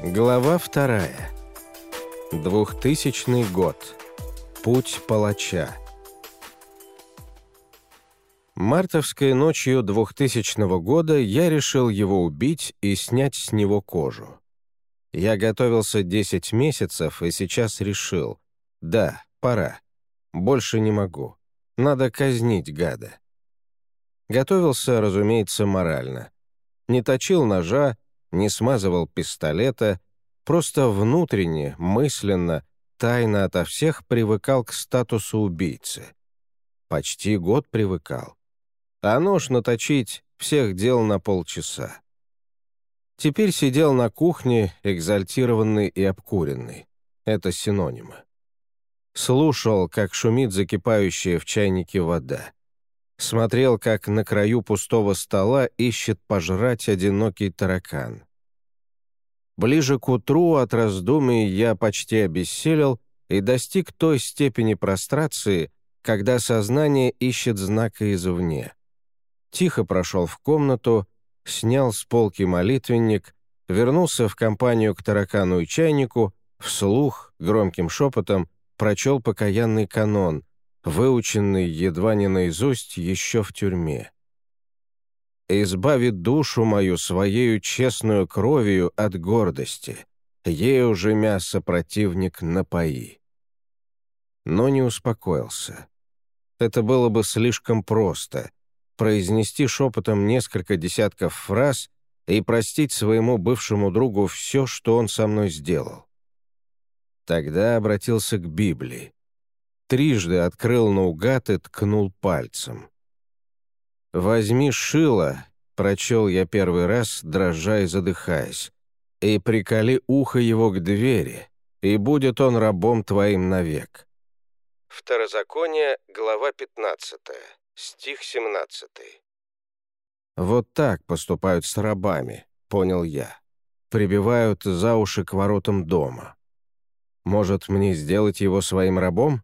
Глава вторая. Двухтысячный год. Путь палача. Мартовской ночью 2000 года я решил его убить и снять с него кожу. Я готовился 10 месяцев и сейчас решил. Да, пора. Больше не могу. Надо казнить гада. Готовился, разумеется, морально. Не точил ножа, не смазывал пистолета, просто внутренне, мысленно, тайно ото всех привыкал к статусу убийцы. Почти год привыкал. А нож наточить всех дел на полчаса. Теперь сидел на кухне, экзальтированный и обкуренный. Это синонимы. Слушал, как шумит закипающая в чайнике вода. Смотрел, как на краю пустого стола ищет пожрать одинокий таракан. Ближе к утру от раздумий я почти обессилел и достиг той степени прострации, когда сознание ищет знака извне. Тихо прошел в комнату, снял с полки молитвенник, вернулся в компанию к таракану и чайнику, вслух, громким шепотом, прочел покаянный канон, выученный едва не наизусть еще в тюрьме. «Избавит душу мою своею честную кровью от гордости, ею же мясо противник напои». Но не успокоился. Это было бы слишком просто — произнести шепотом несколько десятков фраз и простить своему бывшему другу все, что он со мной сделал. Тогда обратился к Библии трижды открыл наугад и ткнул пальцем. «Возьми шило», — прочел я первый раз, дрожа и задыхаясь, «и приколи ухо его к двери, и будет он рабом твоим навек». Второзаконие, глава 15, стих 17. «Вот так поступают с рабами», — понял я. Прибивают за уши к воротам дома. Может, мне сделать его своим рабом?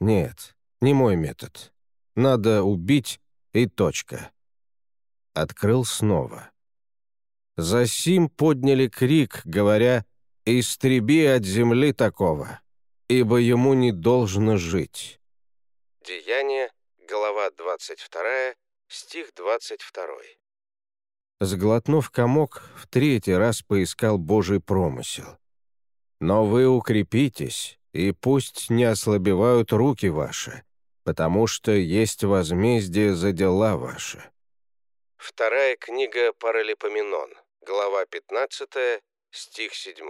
Нет, не мой метод. Надо убить и точка. Открыл снова. Засим подняли крик, говоря «Истреби от земли такого, ибо ему не должно жить». Деяние, глава 22, стих 22. Сглотнув комок, в третий раз поискал Божий промысел. «Но вы укрепитесь, и пусть не ослабевают руки ваши, потому что есть возмездие за дела ваши». Вторая книга Паралипоменон, глава 15, стих 7.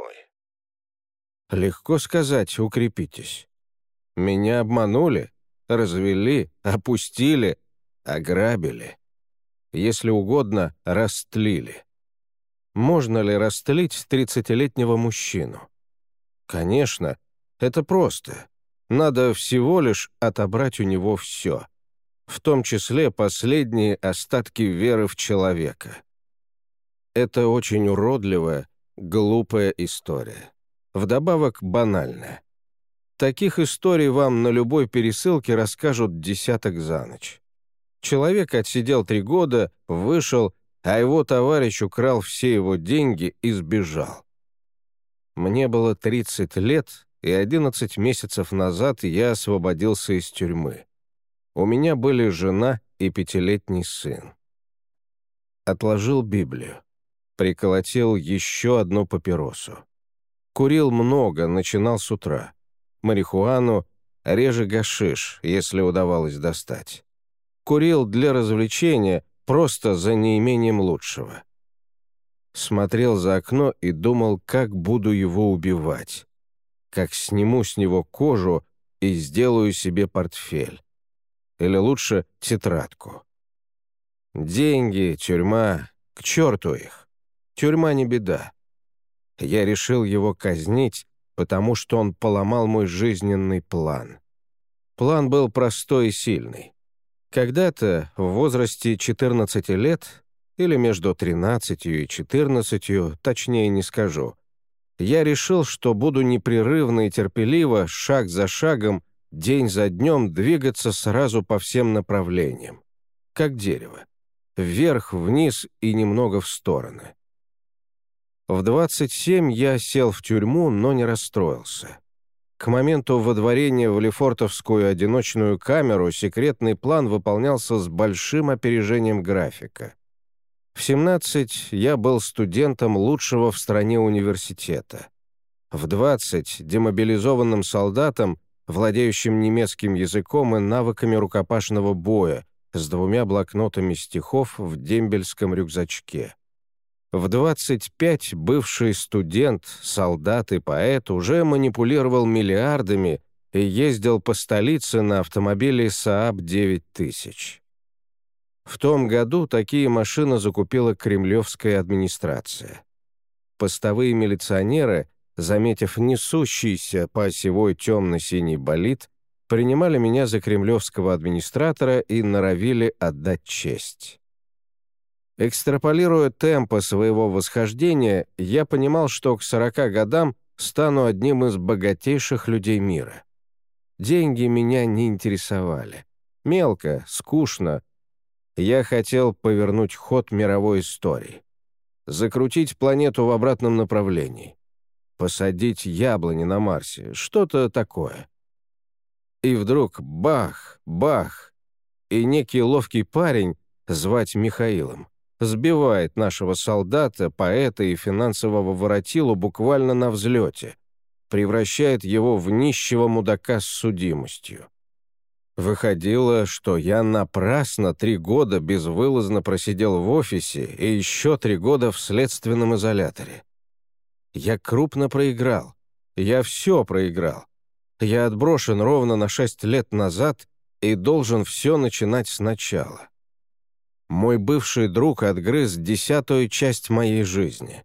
Легко сказать «укрепитесь». Меня обманули, развели, опустили, ограбили. Если угодно, растлили. Можно ли растлить тридцатилетнего мужчину? Конечно, это просто. Надо всего лишь отобрать у него все, в том числе последние остатки веры в человека. Это очень уродливая, глупая история. Вдобавок банальная. Таких историй вам на любой пересылке расскажут десяток за ночь. Человек отсидел три года, вышел, а его товарищ украл все его деньги и сбежал. Мне было 30 лет, и 11 месяцев назад я освободился из тюрьмы. У меня были жена и пятилетний сын. Отложил Библию. Приколотил еще одну папиросу. Курил много, начинал с утра. Марихуану, реже гашиш, если удавалось достать. Курил для развлечения, просто за неимением лучшего. Смотрел за окно и думал, как буду его убивать как сниму с него кожу и сделаю себе портфель. Или лучше тетрадку. Деньги, тюрьма, к черту их. Тюрьма не беда. Я решил его казнить, потому что он поломал мой жизненный план. План был простой и сильный. Когда-то, в возрасте 14 лет, или между 13 и 14, точнее не скажу, я решил, что буду непрерывно и терпеливо, шаг за шагом, день за днем двигаться сразу по всем направлениям. Как дерево. Вверх, вниз и немного в стороны. В 27 я сел в тюрьму, но не расстроился. К моменту водворения в Лефортовскую одиночную камеру секретный план выполнялся с большим опережением графика. В 17 я был студентом лучшего в стране университета. В 20 — демобилизованным солдатом, владеющим немецким языком и навыками рукопашного боя, с двумя блокнотами стихов в дембельском рюкзачке. В 25 бывший студент, солдат и поэт уже манипулировал миллиардами и ездил по столице на автомобиле Saab 9000. В том году такие машины закупила кремлевская администрация. Постовые милиционеры, заметив несущийся по осевой темно-синий болид, принимали меня за кремлевского администратора и норовили отдать честь. Экстраполируя темпы своего восхождения, я понимал, что к 40 годам стану одним из богатейших людей мира. Деньги меня не интересовали. Мелко, скучно. Я хотел повернуть ход мировой истории. Закрутить планету в обратном направлении. Посадить яблони на Марсе. Что-то такое. И вдруг бах, бах, и некий ловкий парень, звать Михаилом, сбивает нашего солдата, поэта и финансового воротилу буквально на взлете, превращает его в нищего мудака с судимостью. Выходило, что я напрасно три года безвылазно просидел в офисе и еще три года в следственном изоляторе. Я крупно проиграл. Я все проиграл. Я отброшен ровно на шесть лет назад и должен все начинать сначала. Мой бывший друг отгрыз десятую часть моей жизни.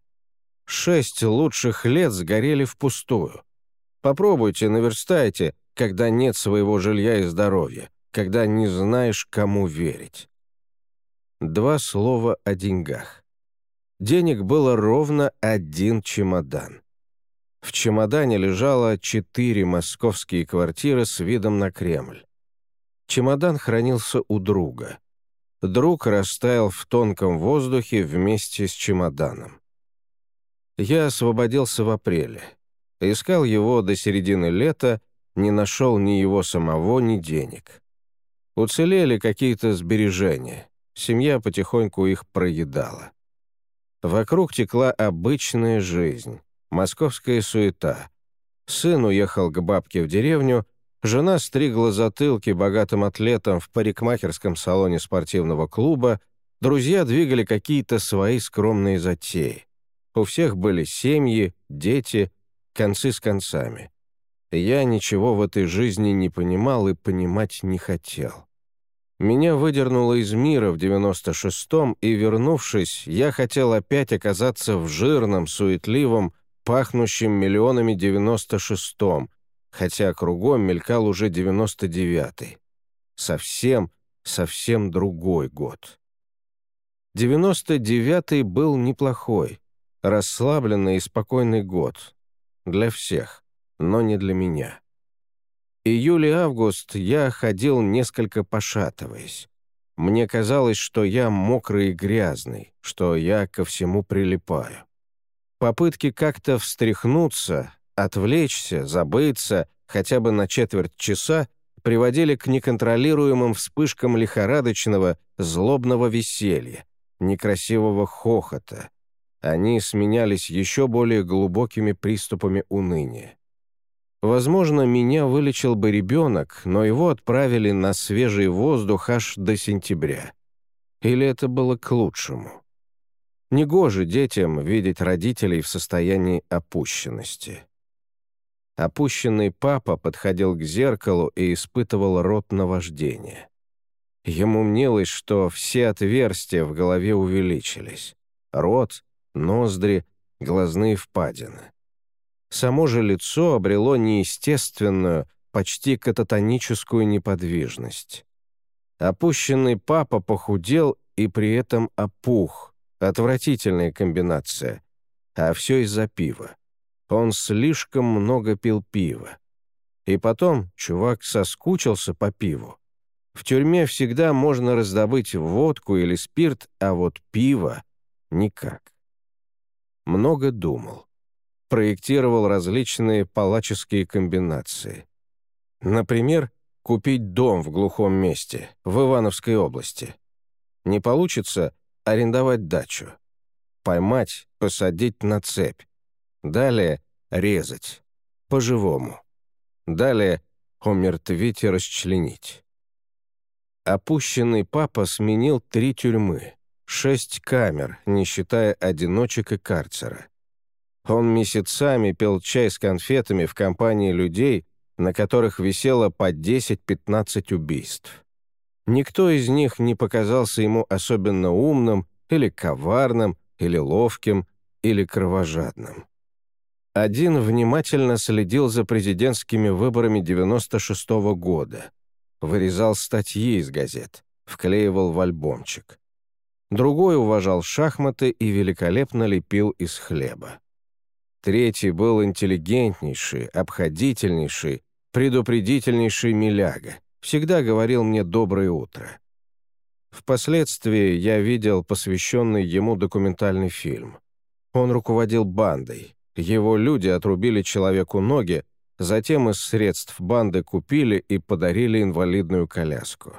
Шесть лучших лет сгорели впустую. Попробуйте, наверстайте, когда нет своего жилья и здоровья, когда не знаешь, кому верить. Два слова о деньгах. Денег было ровно один чемодан. В чемодане лежало четыре московские квартиры с видом на Кремль. Чемодан хранился у друга. Друг растаял в тонком воздухе вместе с чемоданом. Я освободился в апреле. Искал его до середины лета, не нашел ни его самого, ни денег. Уцелели какие-то сбережения. Семья потихоньку их проедала. Вокруг текла обычная жизнь. Московская суета. Сын уехал к бабке в деревню, жена стригла затылки богатым атлетам в парикмахерском салоне спортивного клуба, друзья двигали какие-то свои скромные затеи. У всех были семьи, дети, концы с концами. Я ничего в этой жизни не понимал и понимать не хотел. Меня выдернуло из мира в 96-м, и, вернувшись, я хотел опять оказаться в жирном, суетливом, пахнущим миллионами 96-м, хотя кругом мелькал уже 99-й. Совсем, совсем другой год. 99-й был неплохой, расслабленный и спокойный год. Для всех, но не для меня. Июль и август я ходил несколько пошатываясь. Мне казалось, что я мокрый и грязный, что я ко всему прилипаю. Попытки как-то встряхнуться, отвлечься, забыться хотя бы на четверть часа приводили к неконтролируемым вспышкам лихорадочного, злобного веселья, некрасивого хохота. Они сменялись еще более глубокими приступами уныния. Возможно, меня вылечил бы ребенок, но его отправили на свежий воздух аж до сентября. Или это было к лучшему? Негоже детям видеть родителей в состоянии опущенности. Опущенный папа подходил к зеркалу и испытывал рот наваждения. Ему мнилось, что все отверстия в голове увеличились. Рот, ноздри, глазные впадины. Само же лицо обрело неестественную, почти кататоническую неподвижность. Опущенный папа похудел и при этом опух, Отвратительная комбинация. А все из-за пива. Он слишком много пил пива. И потом чувак соскучился по пиву. В тюрьме всегда можно раздобыть водку или спирт, а вот пиво — никак. много думал. Проектировал различные палаческие комбинации. Например, купить дом в глухом месте, в Ивановской области. Не получится — арендовать дачу. Поймать, посадить на цепь. Далее — резать. По-живому. Далее — умертвить и расчленить. Опущенный папа сменил три тюрьмы, шесть камер, не считая одиночек и карцера. Он месяцами пил чай с конфетами в компании людей, на которых висело по 10-15 убийств. Никто из них не показался ему особенно умным или коварным, или ловким, или кровожадным. Один внимательно следил за президентскими выборами 96 -го года, вырезал статьи из газет, вклеивал в альбомчик. Другой уважал шахматы и великолепно лепил из хлеба. Третий был интеллигентнейший, обходительнейший, предупредительнейший миляга. Всегда говорил мне «доброе утро». Впоследствии я видел посвященный ему документальный фильм. Он руководил бандой. Его люди отрубили человеку ноги, затем из средств банды купили и подарили инвалидную коляску.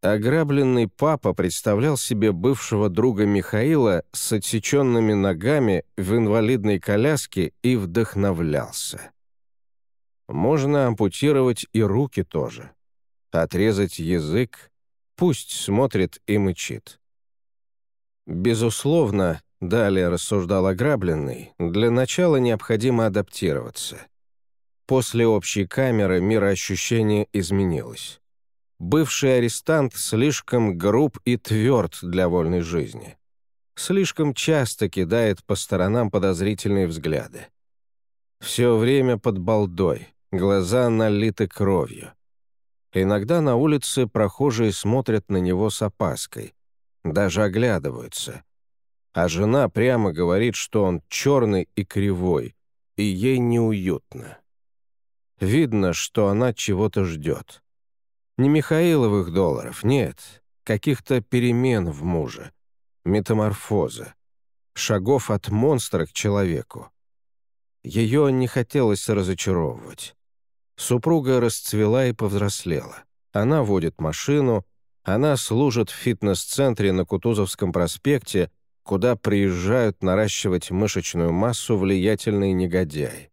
Ограбленный папа представлял себе бывшего друга Михаила с отсеченными ногами в инвалидной коляске и вдохновлялся. Можно ампутировать и руки тоже. Отрезать язык, пусть смотрит и мычит. Безусловно, далее рассуждал ограбленный, для начала необходимо адаптироваться. После общей камеры мироощущение изменилось. Бывший арестант слишком груб и тверд для вольной жизни. Слишком часто кидает по сторонам подозрительные взгляды. Все время под балдой, глаза налиты кровью. Иногда на улице прохожие смотрят на него с опаской, даже оглядываются. А жена прямо говорит, что он черный и кривой, и ей неуютно. Видно, что она чего-то ждет. Не Михаиловых долларов, нет. Каких-то перемен в муже. Метаморфоза. Шагов от монстра к человеку. Ее не хотелось разочаровывать. Супруга расцвела и повзрослела. Она водит машину, она служит в фитнес-центре на Кутузовском проспекте, куда приезжают наращивать мышечную массу влиятельные негодяи.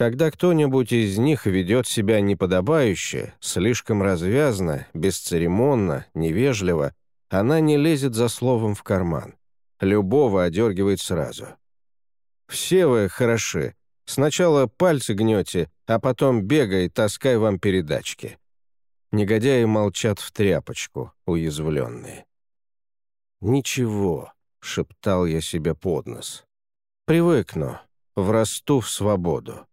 Когда кто-нибудь из них ведет себя неподобающе, слишком развязно, бесцеремонно, невежливо, она не лезет за словом в карман. Любого одергивает сразу. «Все вы хороши. Сначала пальцы гнете, а потом бегай, таскай вам передачки». Негодяи молчат в тряпочку, уязвленные. «Ничего», — шептал я себе под нос. «Привыкну, врасту в свободу».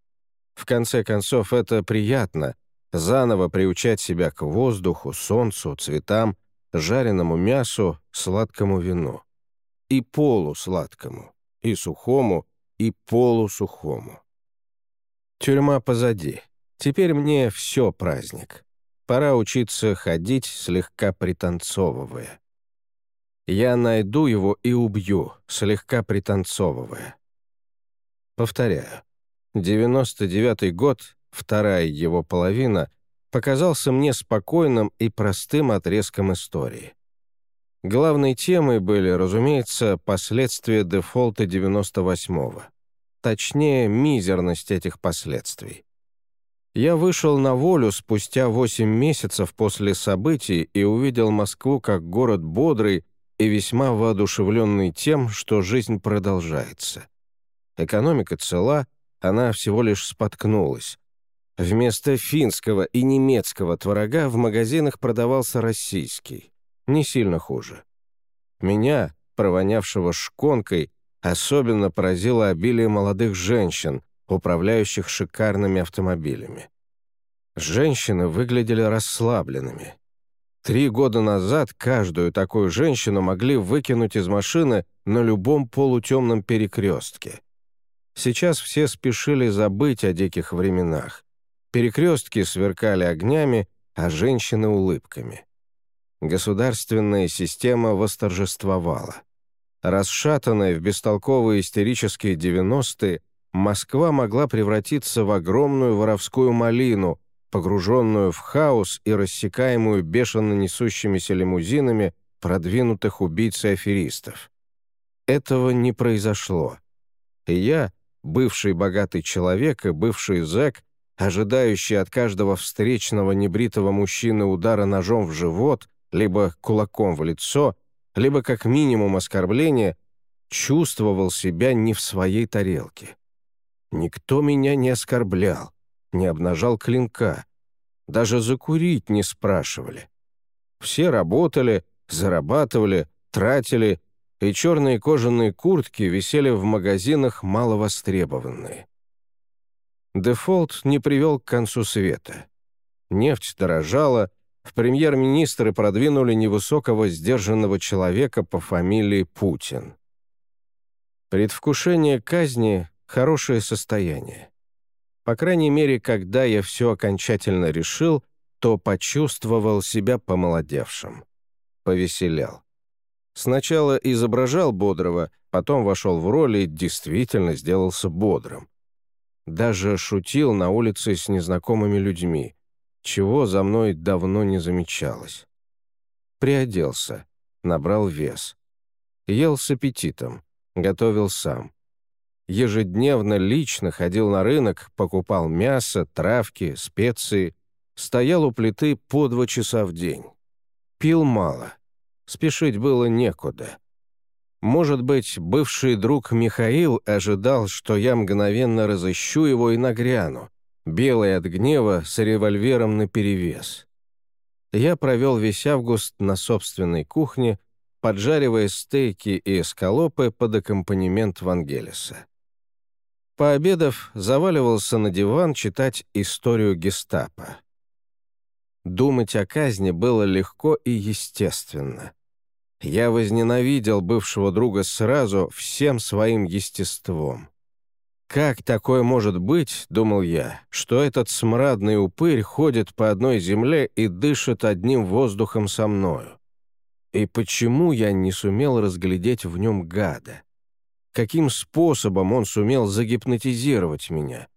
В конце концов, это приятно — заново приучать себя к воздуху, солнцу, цветам, жареному мясу, сладкому вину. И полусладкому, и сухому, и полусухому. Тюрьма позади. Теперь мне все праздник. Пора учиться ходить, слегка пританцовывая. Я найду его и убью, слегка пританцовывая. Повторяю. 99 год, вторая его половина, показался мне спокойным и простым отрезком истории. Главной темой были, разумеется, последствия дефолта 98-го. Точнее, мизерность этих последствий. Я вышел на волю спустя 8 месяцев после событий и увидел Москву как город бодрый и весьма воодушевленный тем, что жизнь продолжается. Экономика цела — она всего лишь споткнулась. Вместо финского и немецкого творога в магазинах продавался российский. Не сильно хуже. Меня, провонявшего шконкой, особенно поразило обилие молодых женщин, управляющих шикарными автомобилями. Женщины выглядели расслабленными. Три года назад каждую такую женщину могли выкинуть из машины на любом полутемном перекрестке. Сейчас все спешили забыть о диких временах. Перекрестки сверкали огнями, а женщины — улыбками. Государственная система восторжествовала. Расшатанная в бестолковые истерические 90-е, Москва могла превратиться в огромную воровскую малину, погруженную в хаос и рассекаемую бешено несущимися лимузинами продвинутых убийц и аферистов. Этого не произошло. И я, бывший богатый человек и бывший зэк, ожидающий от каждого встречного небритого мужчины удара ножом в живот, либо кулаком в лицо, либо как минимум оскорбления, чувствовал себя не в своей тарелке. Никто меня не оскорблял, не обнажал клинка, даже закурить не спрашивали. Все работали, зарабатывали, тратили, и черные кожаные куртки висели в магазинах маловостребованные. Дефолт не привел к концу света. Нефть дорожала, в премьер-министры продвинули невысокого сдержанного человека по фамилии Путин. Предвкушение казни — хорошее состояние. По крайней мере, когда я все окончательно решил, то почувствовал себя помолодевшим. Повеселял. Сначала изображал бодрого, потом вошел в роль и действительно сделался бодрым. Даже шутил на улице с незнакомыми людьми, чего за мной давно не замечалось. Приоделся, набрал вес. Ел с аппетитом, готовил сам ежедневно лично ходил на рынок, покупал мясо, травки, специи, стоял у плиты по два часа в день. Пил мало. Спешить было некуда. Может быть, бывший друг Михаил ожидал, что я мгновенно разыщу его и нагряну, белый от гнева с револьвером наперевес. Я провел весь август на собственной кухне, поджаривая стейки и эскалопы под аккомпанемент Вангелиса. Пообедав, заваливался на диван читать историю гестапо. Думать о казни было легко и естественно. Я возненавидел бывшего друга сразу всем своим естеством. «Как такое может быть, — думал я, — что этот смрадный упырь ходит по одной земле и дышит одним воздухом со мною? И почему я не сумел разглядеть в нем гада? каким способом он сумел загипнотизировать меня.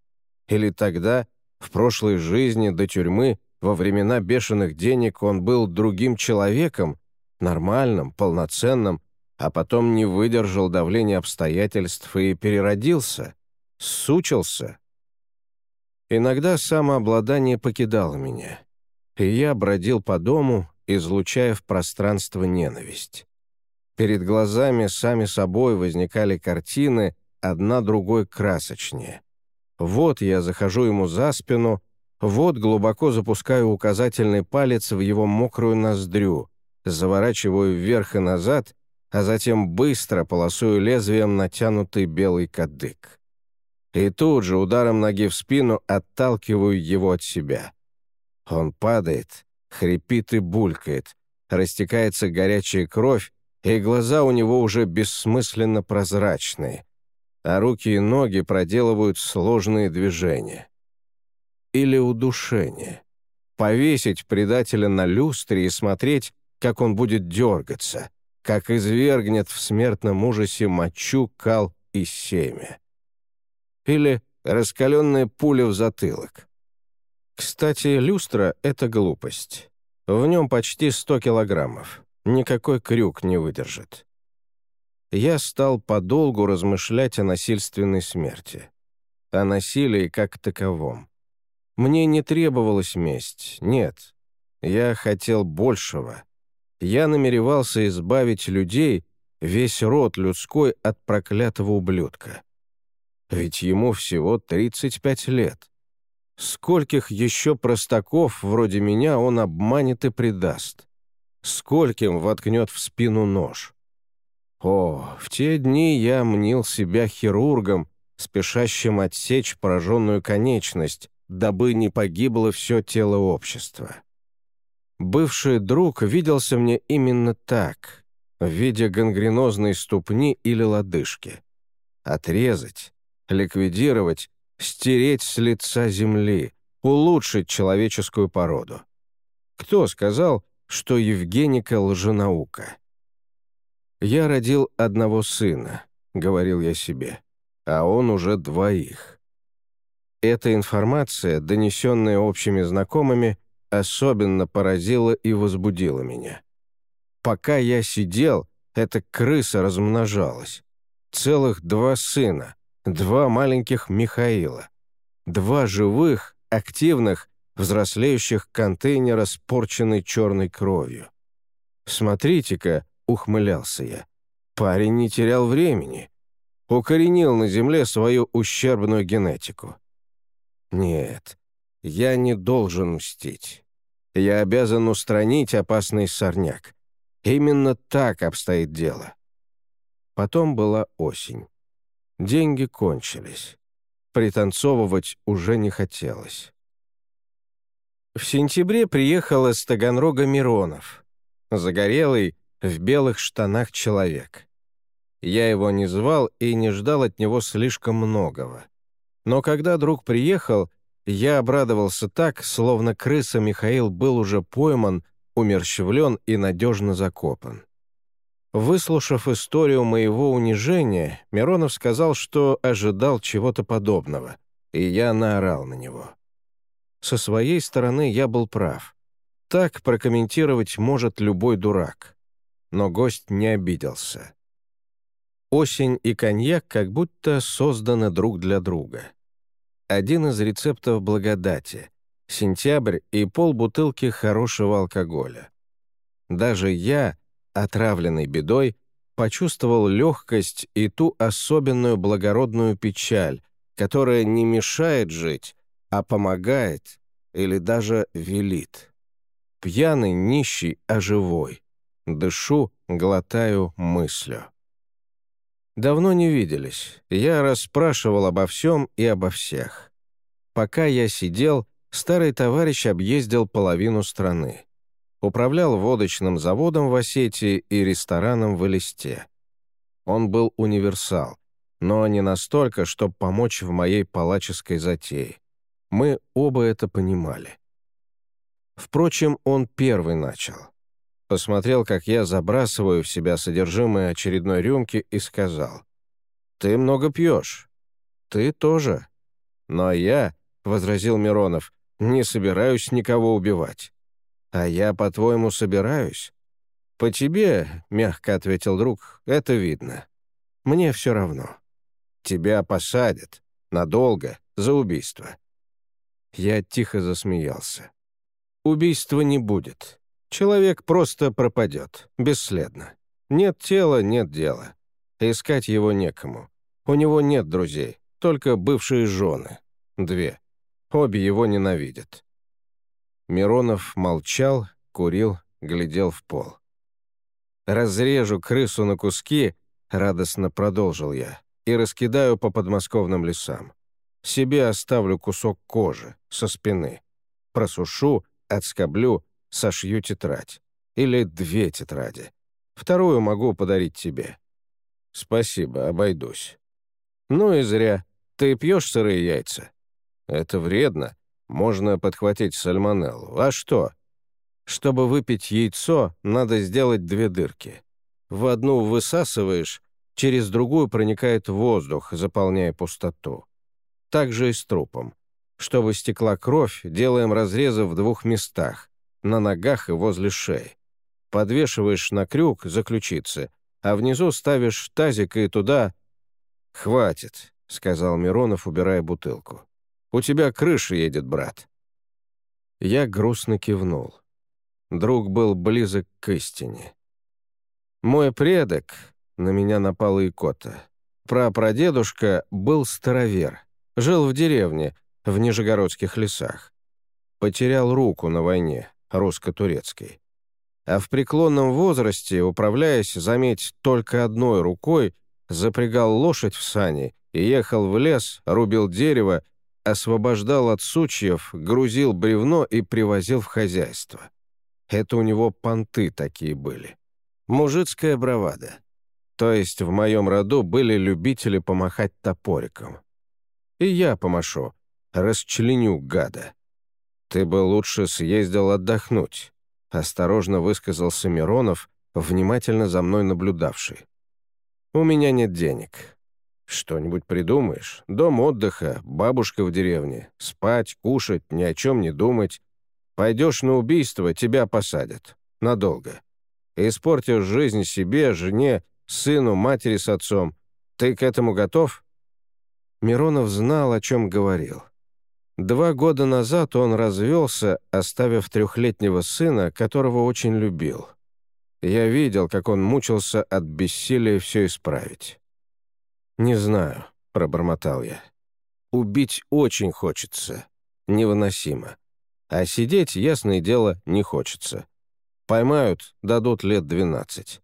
Или тогда, в прошлой жизни до тюрьмы, во времена бешеных денег он был другим человеком, нормальным, полноценным, а потом не выдержал давления обстоятельств и переродился, сучился. Иногда самообладание покидало меня, и я бродил по дому, излучая в пространство ненависть. Перед глазами сами собой возникали картины, одна другой красочнее. Вот я захожу ему за спину, вот глубоко запускаю указательный палец в его мокрую ноздрю, заворачиваю вверх и назад, а затем быстро полосую лезвием натянутый белый кадык. И тут же ударом ноги в спину отталкиваю его от себя. Он падает, хрипит и булькает, растекается горячая кровь, и глаза у него уже бессмысленно прозрачные, а руки и ноги проделывают сложные движения. Или удушение. Повесить предателя на люстре и смотреть, как он будет дергаться, как извергнет в смертном ужасе мочу, кал и семя. Или раскаленная пуля в затылок. Кстати, люстра — это глупость. В нем почти 100 килограммов никакой крюк не выдержит. Я стал подолгу размышлять о насильственной смерти, о насилии как таковом. Мне не требовалась месть, нет. Я хотел большего. Я намеревался избавить людей, весь род людской от проклятого ублюдка. Ведь ему всего 35 лет. Скольких еще простаков вроде меня он обманет и предаст? скольким воткнет в спину нож. О, в те дни я мнил себя хирургом, спешащим отсечь пораженную конечность, дабы не погибло все тело общества. Бывший друг виделся мне именно так, в виде гангренозной ступни или лодыжки. Отрезать, ликвидировать, стереть с лица земли, улучшить человеческую породу. Кто сказал, что Евгеника — лженаука. «Я родил одного сына», — говорил я себе, «а он уже двоих». Эта информация, донесенная общими знакомыми, особенно поразила и возбудила меня. Пока я сидел, эта крыса размножалась. Целых два сына, два маленьких Михаила. Два живых, активных, взрослеющих контейнера с порченной черной кровью. «Смотрите-ка», — ухмылялся я, — «парень не терял времени. Укоренил на Земле свою ущербную генетику. Нет, я не должен мстить. Я обязан устранить опасный сорняк. Именно так обстоит дело. Потом была осень. Деньги кончились. Пританцовывать уже не хотелось. В сентябре приехал из Таганрога Миронов. Загорелый, в белых штанах человек. Я его не звал и не ждал от него слишком многого. Но когда друг приехал, я обрадовался так, словно крыса Михаил был уже пойман, умерщвлен и надежно закопан. Выслушав историю моего унижения, Миронов сказал, что ожидал чего-то подобного, и я наорал на него. Со своей стороны я был прав. Так прокомментировать может любой дурак. Но гость не обиделся. Осень и коньяк как будто созданы друг для друга. Один из рецептов благодати — сентябрь и полбутылки хорошего алкоголя. Даже я, отравленный бедой, почувствовал легкость и ту особенную благородную печаль, которая не мешает жить, а помогает или даже велит. Пьяный, нищий, а живой. Дышу, глотаю, мыслю. Давно не виделись. Я расспрашивал обо всем и обо всех. Пока я сидел, старый товарищ объездил половину страны. Управлял водочным заводом в Осетии и рестораном в Элисте. Он был универсал, но не настолько, чтобы помочь в моей палаческой затее. Мы оба это понимали. Впрочем, он первый начал посмотрел, как я забрасываю в себя содержимое очередной рюмки и сказал, «Ты много пьешь. Ты тоже. Но я, — возразил Миронов, — не собираюсь никого убивать. А я, по-твоему, собираюсь? По тебе, — мягко ответил друг, — это видно. Мне все равно. Тебя посадят. Надолго. За убийство. Я тихо засмеялся. Убийства не будет. Человек просто пропадет, бесследно. Нет тела, нет дела. Искать его некому. У него нет друзей, только бывшие жены. Две. Обе его ненавидят. Миронов молчал, курил, глядел в пол. «Разрежу крысу на куски», — радостно продолжил я, «и раскидаю по подмосковным лесам. Себе оставлю кусок кожи со спины. Просушу, отскоблю, сошью тетрадь. Или две тетради. Вторую могу подарить тебе. Спасибо, обойдусь. Ну и зря. Ты пьешь сырые яйца? Это вредно. Можно подхватить сальмонеллу. А что? Чтобы выпить яйцо, надо сделать две дырки. В одну высасываешь, через другую проникает воздух, заполняя пустоту. Так же и с трупом. Чтобы стекла кровь, делаем разрезы в двух местах, на ногах и возле шеи. Подвешиваешь на крюк за ключицы, а внизу ставишь тазик и туда... «Хватит», — сказал Миронов, убирая бутылку. «У тебя крыша едет, брат». Я грустно кивнул. Друг был близок к истине. Мой предок, на меня напала икота, прапрадедушка был старовер, жил в деревне, в Нижегородских лесах. Потерял руку на войне, русско-турецкой. А в преклонном возрасте, управляясь, заметь, только одной рукой, запрягал лошадь в сани и ехал в лес, рубил дерево, освобождал от сучьев, грузил бревно и привозил в хозяйство. Это у него понты такие были. Мужицкая бравада. То есть в моем роду были любители помахать топориком. И я помашу, расчленю гада. «Ты бы лучше съездил отдохнуть», — осторожно высказался Миронов, внимательно за мной наблюдавший. «У меня нет денег. Что-нибудь придумаешь? Дом отдыха, бабушка в деревне. Спать, кушать, ни о чем не думать. Пойдешь на убийство, тебя посадят. Надолго. Испортишь жизнь себе, жене, сыну, матери с отцом. Ты к этому готов?» Миронов знал, о чем говорил. Два года назад он развелся, оставив трехлетнего сына, которого очень любил. Я видел, как он мучился от бессилия все исправить. «Не знаю», — пробормотал я. «Убить очень хочется. Невыносимо. А сидеть, ясное дело, не хочется. Поймают, дадут лет двенадцать.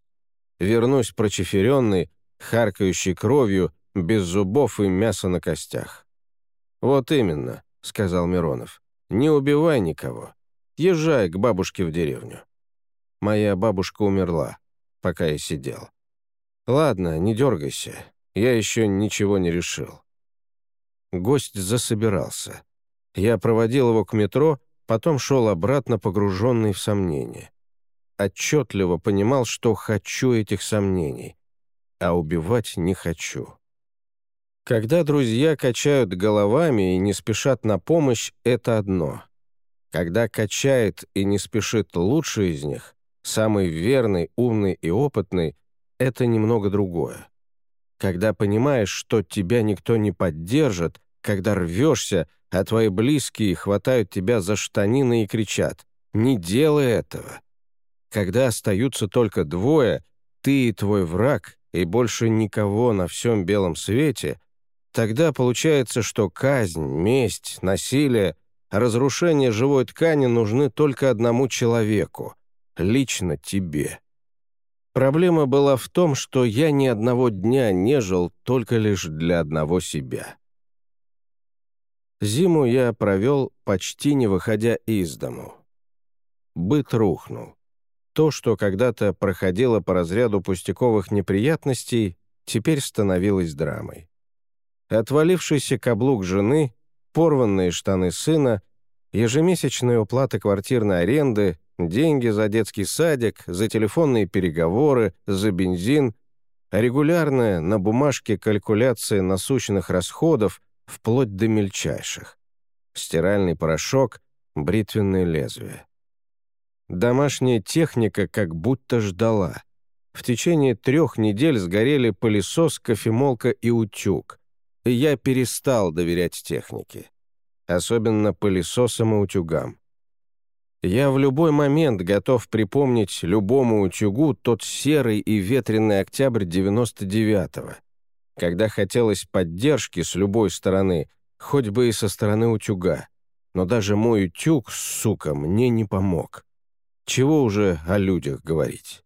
Вернусь прочеференный, харкающий кровью, без зубов и мяса на костях». «Вот именно», — сказал Миронов. «Не убивай никого. Езжай к бабушке в деревню». Моя бабушка умерла, пока я сидел. «Ладно, не дергайся. Я еще ничего не решил». Гость засобирался. Я проводил его к метро, потом шел обратно, погруженный в сомнения. Отчетливо понимал, что хочу этих сомнений, а убивать не хочу. Когда друзья качают головами и не спешат на помощь, это одно. Когда качает и не спешит лучший из них, самый верный, умный и опытный — это немного другое. Когда понимаешь, что тебя никто не поддержит, когда рвешься, а твои близкие хватают тебя за штанины и кричат «Не делай этого!» Когда остаются только двое, ты и твой враг, и больше никого на всем белом свете, тогда получается, что казнь, месть, насилие, разрушение живой ткани нужны только одному человеку — лично тебе. Проблема была в том, что я ни одного дня не жил только лишь для одного себя. Зиму я провел, почти не выходя из дому. Быт рухнул. То, что когда-то проходило по разряду пустяковых неприятностей, теперь становилось драмой. Отвалившийся каблук жены, порванные штаны сына, ежемесячная уплата квартирной аренды, Деньги за детский садик, за телефонные переговоры, за бензин, регулярная на бумажке калькуляция насущных расходов вплоть до мельчайших. Стиральный порошок, бритвенное лезвие. Домашняя техника как будто ждала. В течение трех недель сгорели пылесос, кофемолка и утюг. Я перестал доверять технике. Особенно пылесосам и утюгам. Я в любой момент готов припомнить любому утюгу тот серый и ветреный октябрь 99-го, когда хотелось поддержки с любой стороны, хоть бы и со стороны утюга. Но даже мой утюг, сука, мне не помог. Чего уже о людях говорить?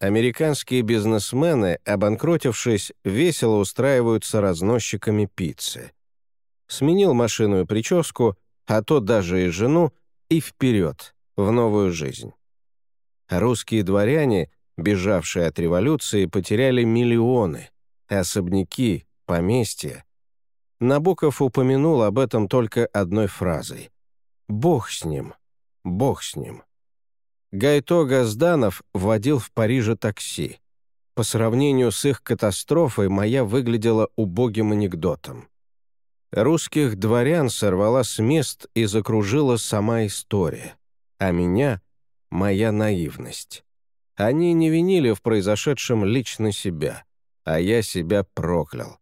Американские бизнесмены, обанкротившись, весело устраиваются разносчиками пиццы. Сменил машину и прическу, а то даже и жену, и вперед, в новую жизнь. Русские дворяне, бежавшие от революции, потеряли миллионы, особняки, поместья. Набоков упомянул об этом только одной фразой. «Бог с ним, Бог с ним». Гайто Газданов водил в Париже такси. По сравнению с их катастрофой моя выглядела убогим анекдотом. Русских дворян сорвала с мест и закружила сама история, а меня — моя наивность. Они не винили в произошедшем лично себя, а я себя проклял.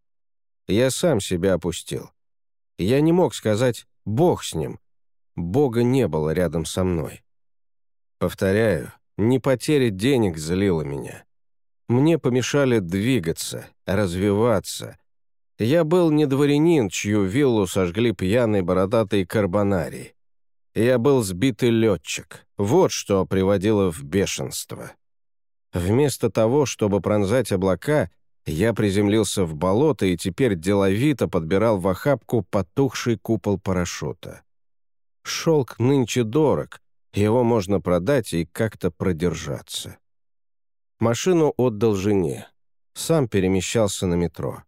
Я сам себя опустил. Я не мог сказать «Бог с ним». Бога не было рядом со мной. Повторяю, не потеря денег злила меня. Мне помешали двигаться, развиваться — я был не дворянин, чью виллу сожгли пьяный бородатый карбонарий. Я был сбитый летчик. Вот что приводило в бешенство. Вместо того, чтобы пронзать облака, я приземлился в болото и теперь деловито подбирал в охапку потухший купол парашюта. Шелк нынче дорог, его можно продать и как-то продержаться. Машину отдал жене. Сам перемещался на метро.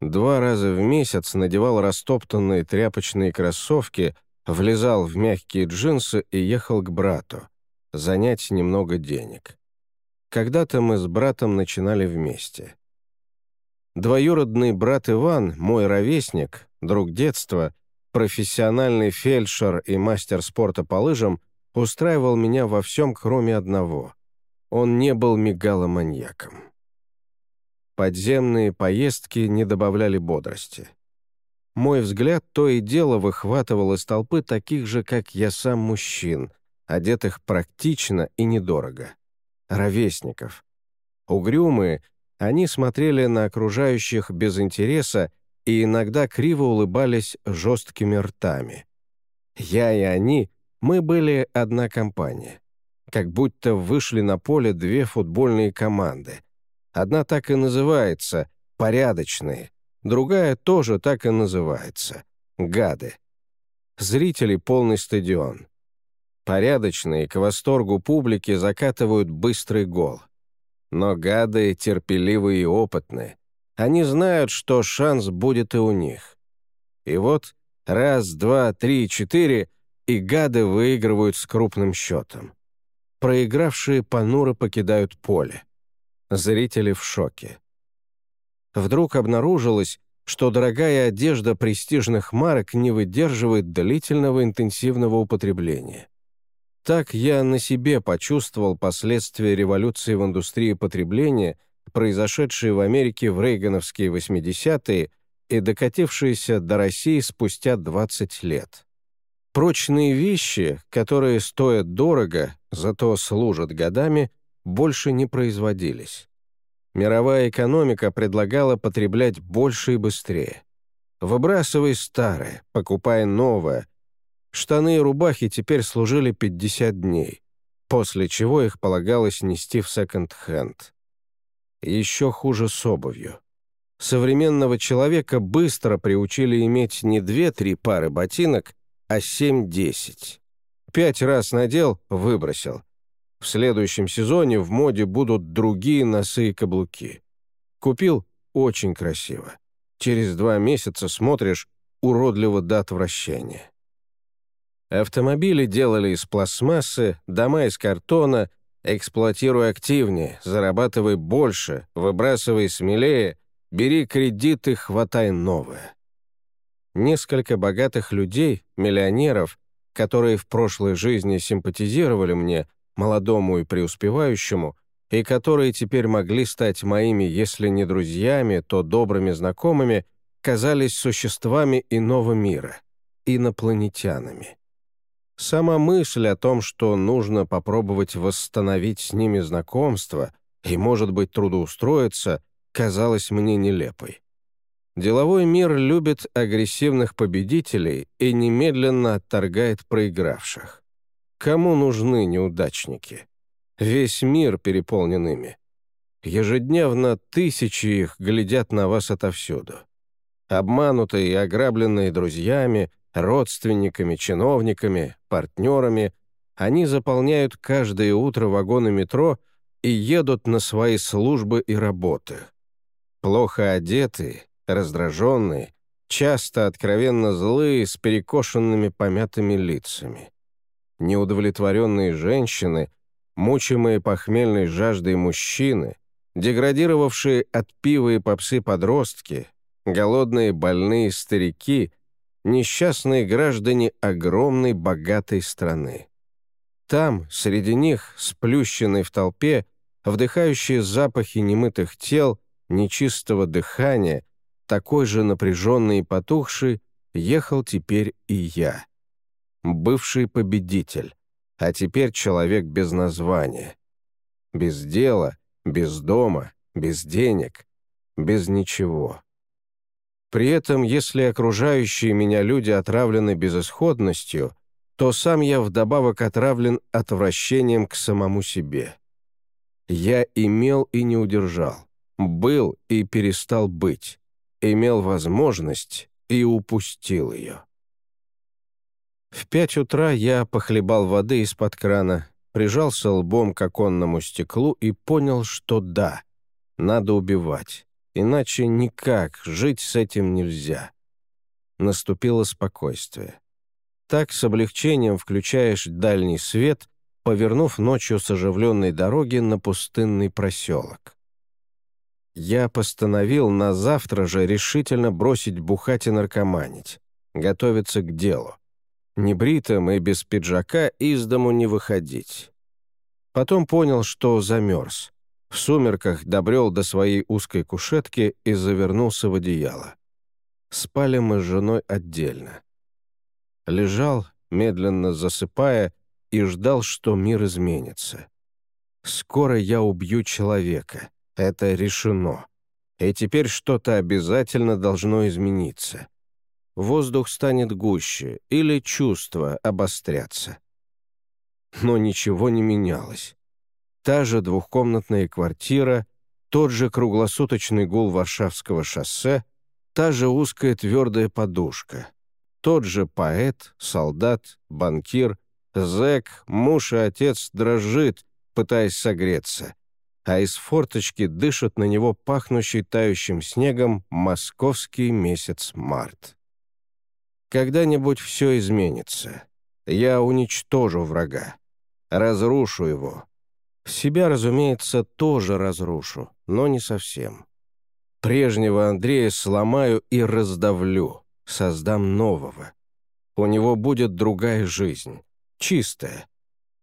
Два раза в месяц надевал растоптанные тряпочные кроссовки, влезал в мягкие джинсы и ехал к брату. Занять немного денег. Когда-то мы с братом начинали вместе. Двоюродный брат Иван, мой ровесник, друг детства, профессиональный фельдшер и мастер спорта по лыжам, устраивал меня во всем, кроме одного. Он не был мегаломаньяком. Подземные поездки не добавляли бодрости. Мой взгляд то и дело выхватывал из толпы таких же, как я сам, мужчин, одетых практично и недорого. Ровесников. Угрюмые, они смотрели на окружающих без интереса и иногда криво улыбались жесткими ртами. Я и они, мы были одна компания. Как будто вышли на поле две футбольные команды. Одна так и называется «порядочные», другая тоже так и называется «гады». Зрители полный стадион. Порядочные к восторгу публики закатывают быстрый гол. Но гады терпеливые и опытные. Они знают, что шанс будет и у них. И вот раз, два, три, четыре, и гады выигрывают с крупным счетом. Проигравшие понуро покидают поле. Зрители в шоке. Вдруг обнаружилось, что дорогая одежда престижных марок не выдерживает длительного интенсивного употребления. Так я на себе почувствовал последствия революции в индустрии потребления, произошедшей в Америке в рейгановские 80-е и докатившиеся до России спустя 20 лет. Прочные вещи, которые стоят дорого, зато служат годами, больше не производились. Мировая экономика предлагала потреблять больше и быстрее. Выбрасывай старое, покупай новое, Штаны и рубахи теперь служили 50 дней, после чего их полагалось нести в секонд-хенд. Еще хуже с обувью. Современного человека быстро приучили иметь не 2-3 пары ботинок, а 7-10. Пять раз надел — выбросил. В следующем сезоне в моде будут другие носы и каблуки. Купил — очень красиво. Через два месяца смотришь — уродливо до отвращения. Автомобили делали из пластмассы, дома из картона, эксплуатируй активнее, зарабатывай больше, выбрасывай смелее, бери кредиты, хватай новое. Несколько богатых людей, миллионеров, которые в прошлой жизни симпатизировали мне, молодому и преуспевающему, и которые теперь могли стать моими, если не друзьями, то добрыми знакомыми, казались существами иного мира, инопланетянами. Сама мысль о том, что нужно попробовать восстановить с ними знакомство и, может быть, трудоустроиться, казалась мне нелепой. Деловой мир любит агрессивных победителей и немедленно отторгает проигравших. Кому нужны неудачники? Весь мир переполнен ими. Ежедневно тысячи их глядят на вас отовсюду. Обманутые и ограбленные друзьями, родственниками, чиновниками, партнерами, они заполняют каждое утро вагоны метро и едут на свои службы и работы. Плохо одетые, раздраженные, часто откровенно злые, с перекошенными помятыми лицами. Неудовлетворенные женщины, мучимые похмельной жаждой мужчины, деградировавшие от пива и попсы подростки, голодные больные старики — несчастные граждане огромной богатой страны. Там, среди них, сплющенные в толпе, вдыхающие запахи немытых тел, нечистого дыхания, такой же напряженный и потухший, ехал теперь и я. Бывший победитель, а теперь человек без названия. Без дела, без дома, без денег, без ничего. При этом, если окружающие меня люди отравлены безысходностью, то сам я вдобавок отравлен отвращением к самому себе. Я имел и не удержал, был и перестал быть, имел возможность и упустил ее. В пять утра я похлебал воды из-под крана, прижался лбом к оконному стеклу и понял, что да, надо убивать. Иначе никак, жить с этим нельзя. Наступило спокойствие. Так с облегчением включаешь дальний свет повернув ночью с оживленной дороги на пустынный проселок. Я постановил на завтра же решительно бросить бухать и наркоманить, готовиться к делу. Небритым и без пиджака из дому не выходить. Потом понял, что замерз. В сумерках добрел до своей узкой кушетки и завернулся в одеяло. Спали мы с женой отдельно. Лежал, медленно засыпая, и ждал, что мир изменится. Скоро я убью человека. Это решено. И теперь что-то обязательно должно измениться. Воздух станет гуще или чувства обострятся. Но ничего не менялось. Та же двухкомнатная квартира, тот же круглосуточный гул Варшавского шоссе, та же узкая твердая подушка, тот же поэт, солдат, банкир, зэк, муж и отец дрожит, пытаясь согреться, а из форточки дышит на него пахнущий тающим снегом московский месяц март. Когда-нибудь все изменится. Я уничтожу врага, разрушу его. Себя, разумеется, тоже разрушу, но не совсем. Прежнего Андрея сломаю и раздавлю, создам нового. У него будет другая жизнь, чистая.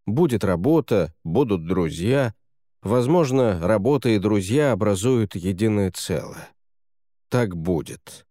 Будет работа, будут друзья, Возможно, работа и друзья образуют единое целое. Так будет.